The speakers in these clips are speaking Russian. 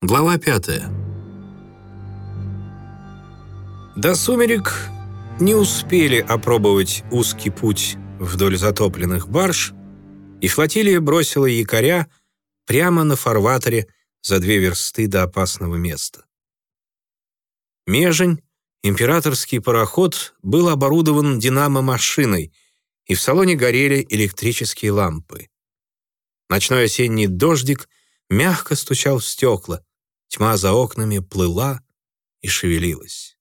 Глава пятая. До сумерек не успели опробовать узкий путь вдоль затопленных барж, и флотилия бросила якоря прямо на фарватере за две версты до опасного места. Межень, императорский пароход, был оборудован динамо-машиной, и в салоне горели электрические лампы. Ночной осенний дождик мягко стучал в стекла, Тьма за окнами плыла и шевелилась.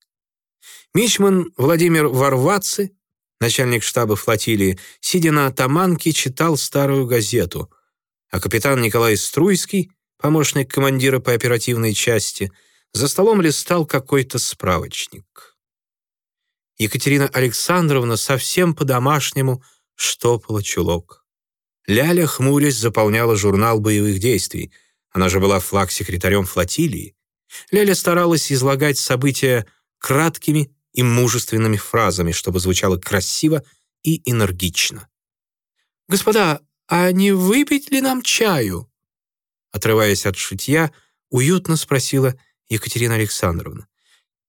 Мичман Владимир Варвацы, начальник штаба флотилии, сидя на атаманке, читал старую газету, а капитан Николай Струйский, помощник командира по оперативной части, за столом листал какой-то справочник. Екатерина Александровна совсем по-домашнему штопала чулок. Ляля, хмурясь, заполняла журнал боевых действий — она же была флаг-секретарем флотилии. Ляля старалась излагать события краткими и мужественными фразами, чтобы звучало красиво и энергично. «Господа, а не выпить ли нам чаю?» Отрываясь от шитья, уютно спросила Екатерина Александровна.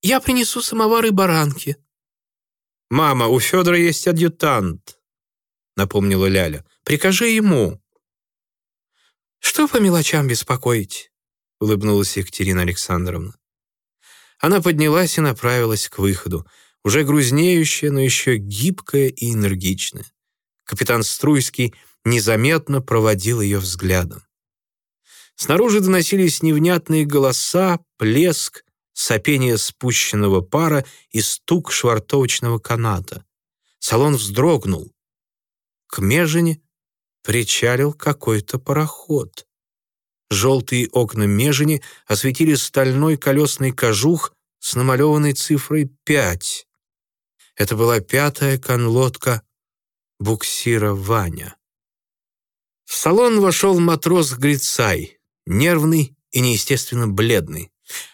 «Я принесу самовар и баранки». «Мама, у Федора есть адъютант», — напомнила Ляля. «Прикажи ему». «Что по мелочам беспокоить?» — улыбнулась Екатерина Александровна. Она поднялась и направилась к выходу, уже грузнеющая, но еще гибкая и энергичная. Капитан Струйский незаметно проводил ее взглядом. Снаружи доносились невнятные голоса, плеск, сопение спущенного пара и стук швартовочного каната. Салон вздрогнул. К межине причалил какой-то пароход. Желтые окна межени осветили стальной колесный кожух с намалеванной цифрой пять. Это была пятая конлодка буксира «Ваня». В салон вошел матрос Грицай, нервный и неестественно бледный.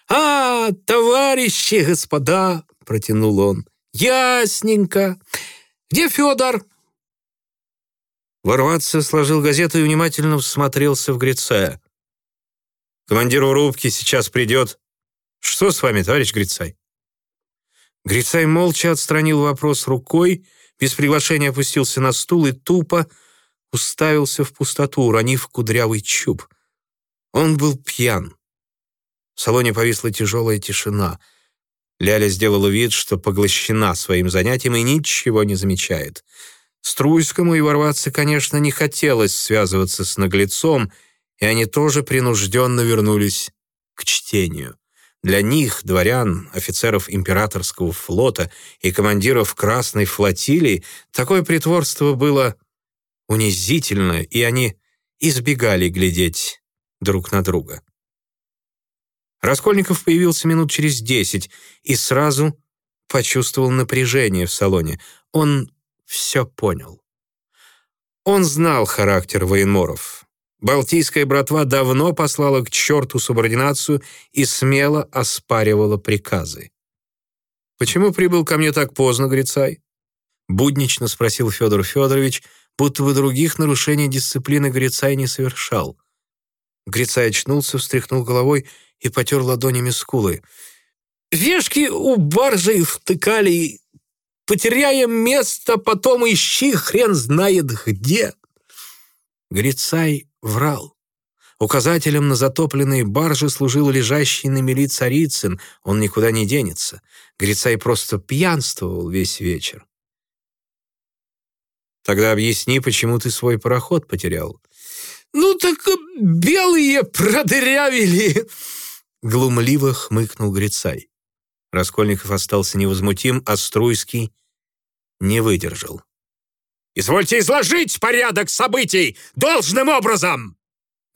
«А, товарищи, господа!» — протянул он. «Ясненько. Где Федор? Ворваться сложил газету и внимательно всмотрелся в Грицая. «Командир рубки сейчас придет. Что с вами, товарищ Грицай?» Грицай молча отстранил вопрос рукой, без приглашения опустился на стул и тупо уставился в пустоту, уронив кудрявый чуб. Он был пьян. В салоне повисла тяжелая тишина. Ляля сделала вид, что поглощена своим занятием и ничего не замечает. Струйскому и ворваться, конечно, не хотелось связываться с наглецом, и они тоже принужденно вернулись к чтению. Для них, дворян, офицеров императорского флота и командиров Красной флотилии, такое притворство было унизительно, и они избегали глядеть друг на друга. Раскольников появился минут через десять и сразу почувствовал напряжение в салоне. Он все понял. Он знал характер военморов. Балтийская братва давно послала к черту субординацию и смело оспаривала приказы. «Почему прибыл ко мне так поздно, Грицай?» Буднично спросил Федор Федорович, будто бы других нарушений дисциплины Грицай не совершал. Грицай очнулся, встряхнул головой и потер ладонями скулы. «Вешки у баржи втыкали Потеряем место, потом ищи хрен знает где». Грицай врал. Указателем на затопленные баржи служил лежащий на мели Царицын, он никуда не денется. Грицай просто пьянствовал весь вечер. «Тогда объясни, почему ты свой пароход потерял». «Ну так белые продырявили!» Глумливо хмыкнул Грицай. Раскольников остался невозмутим, а Струйский не выдержал. «Извольте изложить порядок событий должным образом!»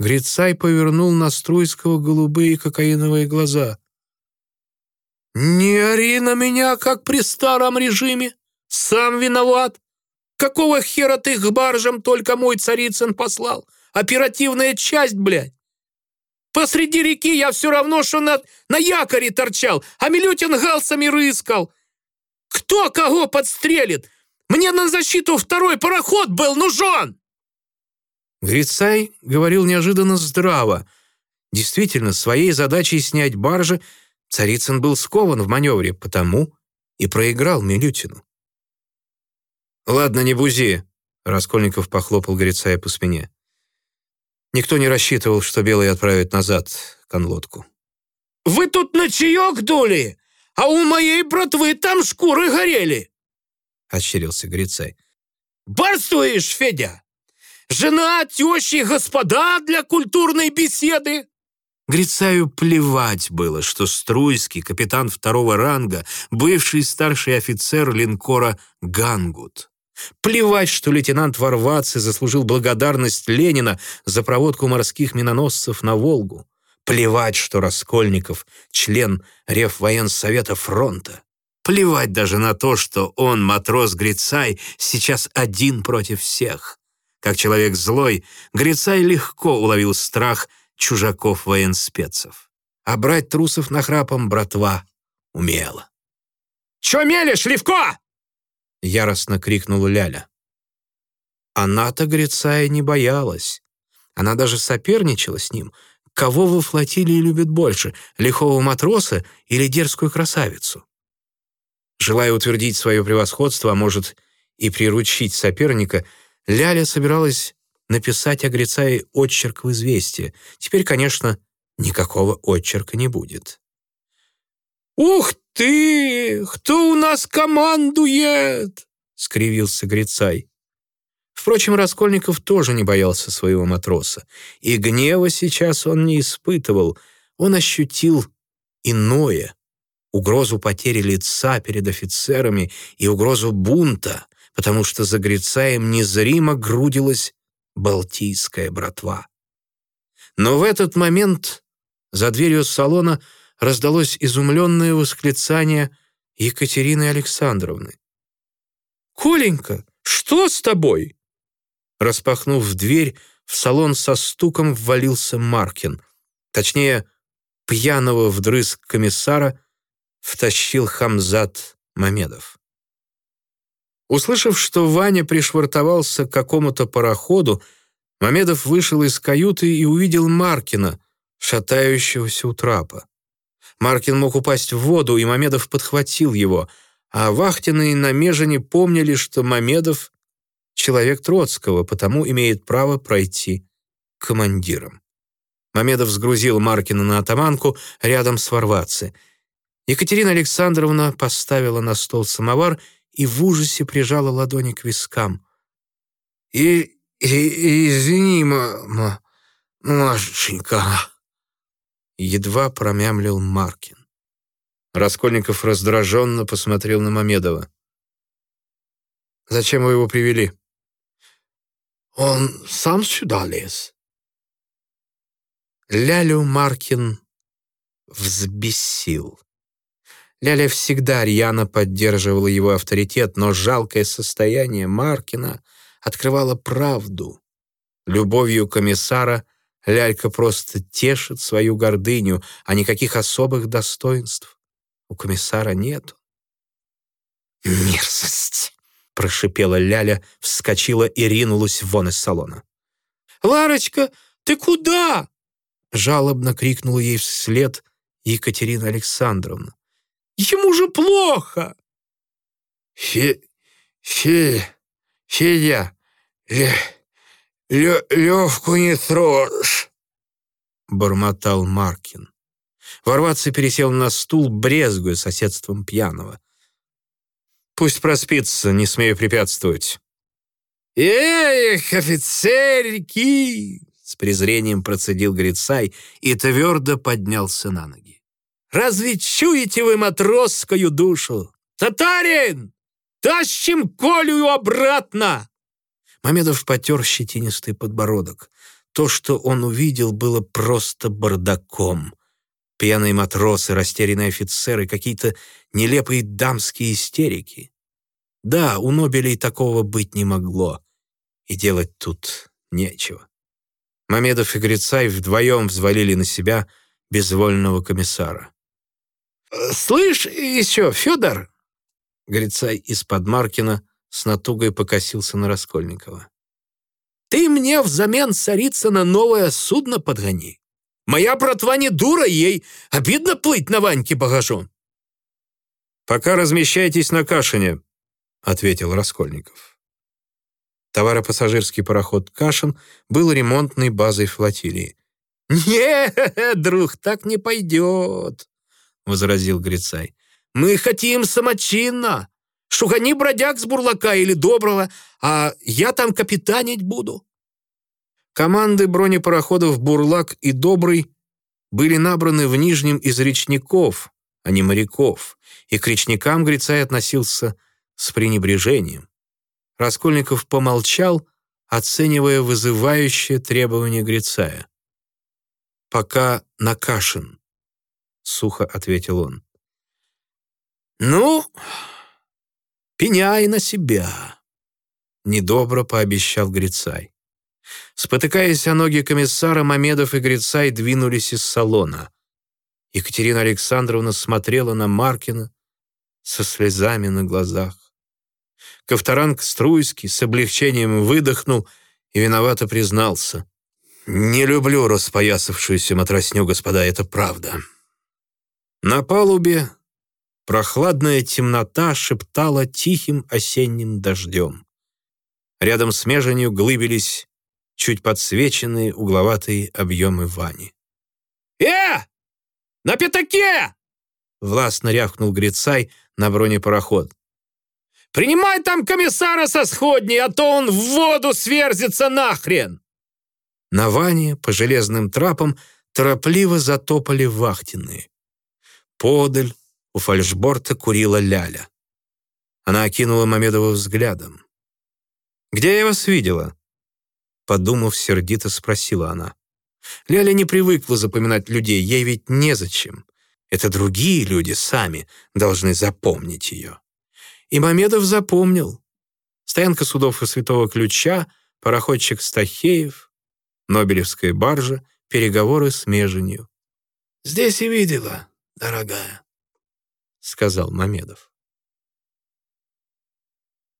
Грицай повернул на Струйского голубые кокаиновые глаза. «Не ори на меня, как при старом режиме! Сам виноват! Какого хера ты к баржам только мой Царицын послал? Оперативная часть, блядь! Посреди реки я все равно, что на, на якоре торчал, а Милютин галсами рыскал. Кто кого подстрелит? Мне на защиту второй пароход был нужен!» Грицай говорил неожиданно здраво. Действительно, своей задачей снять баржи Царицын был скован в маневре, потому и проиграл Милютину. «Ладно, не бузи», — Раскольников похлопал Грицая по спине. Никто не рассчитывал, что Белый отправит назад конлодку. «Вы тут на чаек дули, а у моей братвы там шкуры горели!» — ощерился Грицай. «Барствуешь, Федя? Жена, тещи, господа для культурной беседы!» Грицаю плевать было, что Струйский, капитан второго ранга, бывший старший офицер линкора «Гангут». Плевать, что лейтенант Варваци заслужил благодарность Ленина за проводку морских миноносцев на Волгу. Плевать, что Раскольников — член Реввоенсовета фронта. Плевать даже на то, что он, матрос Грицай, сейчас один против всех. Как человек злой, Грицай легко уловил страх чужаков-военспецов. А брать трусов нахрапом братва умела. «Чё мелешь, Левко?» — яростно крикнула Ляля. Она-то Грицая не боялась. Она даже соперничала с ним. Кого во флотилии любят больше, лихого матроса или дерзкую красавицу? Желая утвердить свое превосходство, а может и приручить соперника, Ляля собиралась написать о Грицае отчерк в известие. Теперь, конечно, никакого отчерка не будет. «Ух ты! Кто у нас командует?» — скривился Грицай. Впрочем, Раскольников тоже не боялся своего матроса, и гнева сейчас он не испытывал. Он ощутил иное — угрозу потери лица перед офицерами и угрозу бунта, потому что за Грицаем незримо грудилась балтийская братва. Но в этот момент за дверью салона раздалось изумленное восклицание Екатерины Александровны. «Коленька, что с тобой?» Распахнув дверь, в салон со стуком ввалился Маркин. Точнее, пьяного вдрызг комиссара втащил Хамзат Мамедов. Услышав, что Ваня пришвартовался к какому-то пароходу, Мамедов вышел из каюты и увидел Маркина, шатающегося у трапа. Маркин мог упасть в воду, и Мамедов подхватил его, а Вахтины и Намежине помнили, что Мамедов — человек Троцкого, потому имеет право пройти командиром. Мамедов сгрузил Маркина на атаманку рядом с Варваце. Екатерина Александровна поставила на стол самовар и в ужасе прижала ладони к вискам. «И, и извини, ма, Машенька», едва промямлил Маркин. Раскольников раздраженно посмотрел на Мамедова. «Зачем вы его привели?» «Он сам сюда лез». Лялю Маркин взбесил. Ляля всегда рьяно поддерживала его авторитет, но жалкое состояние Маркина открывало правду. Любовью комиссара Лялька просто тешит свою гордыню, а никаких особых достоинств у комиссара нету. «Мерзость!» — прошипела Ляля, вскочила и ринулась вон из салона. «Ларочка, ты куда?» — жалобно крикнула ей вслед Екатерина Александровна. Ему же плохо!» «Фе... Фе... Федя, Ле... Лё... Левку не трожь!» бормотал Маркин. Ворваться пересел на стул, брезгуя соседством пьяного. «Пусть проспится, не смею препятствовать». «Эх, офицерики!» С презрением процедил Грицай и твердо поднялся на ноги. Разве чуете вы матросскую душу? Татарин! Тащим Колю обратно!» Мамедов потер щетинистый подбородок. То, что он увидел, было просто бардаком. Пьяные матросы, растерянные офицеры, какие-то нелепые дамские истерики. Да, у Нобелей такого быть не могло. И делать тут нечего. Мамедов и Грицай вдвоем взвалили на себя безвольного комиссара. «Слышь, еще, Федор!» Грицай из-под Маркина с натугой покосился на Раскольникова. «Ты мне взамен царица на новое судно подгони. Моя братва не дура, ей обидно плыть на Ваньке багажом. «Пока размещайтесь на Кашине», — ответил Раскольников. Товаропассажирский пароход «Кашин» был ремонтной базой флотилии. «Не, друг, так не пойдет», — возразил Грицай. «Мы хотим самочинно. Шугани бродяг с бурлака или доброго, а я там капитанить буду». Команды бронепароходов «Бурлак» и «Добрый» были набраны в Нижнем из речников, а не моряков, и к речникам Грицай относился с пренебрежением. Раскольников помолчал, оценивая вызывающее требование Грицая. «Пока накашен», — сухо ответил он. «Ну, пеняй на себя», — недобро пообещал Грицай. Спотыкаясь о ноги комиссара, Мамедов и Грицай двинулись из салона. Екатерина Александровна смотрела на Маркина со слезами на глазах. Ковторанг Струйский с облегчением выдохнул и виновато признался. «Не люблю распоясавшуюся матросню, господа, это правда». На палубе прохладная темнота шептала тихим осенним дождем. Рядом с меженью глыбились чуть подсвеченные угловатые объемы Вани. «Э! На пятаке!» — властно рявкнул Грицай на бронепароход. «Принимай там комиссара со сходней, а то он в воду сверзится нахрен!» На Ване по железным трапам торопливо затопали вахтенные. Подаль у фальшборта курила Ляля. Она окинула Мамедова взглядом. «Где я вас видела?» Подумав, сердито спросила она. Ляля не привыкла запоминать людей, ей ведь незачем. Это другие люди сами должны запомнить ее. И Мамедов запомнил. Стоянка судов и Святого Ключа, пароходчик Стахеев, Нобелевская баржа, переговоры с Меженью. «Здесь и видела, дорогая», — сказал Мамедов.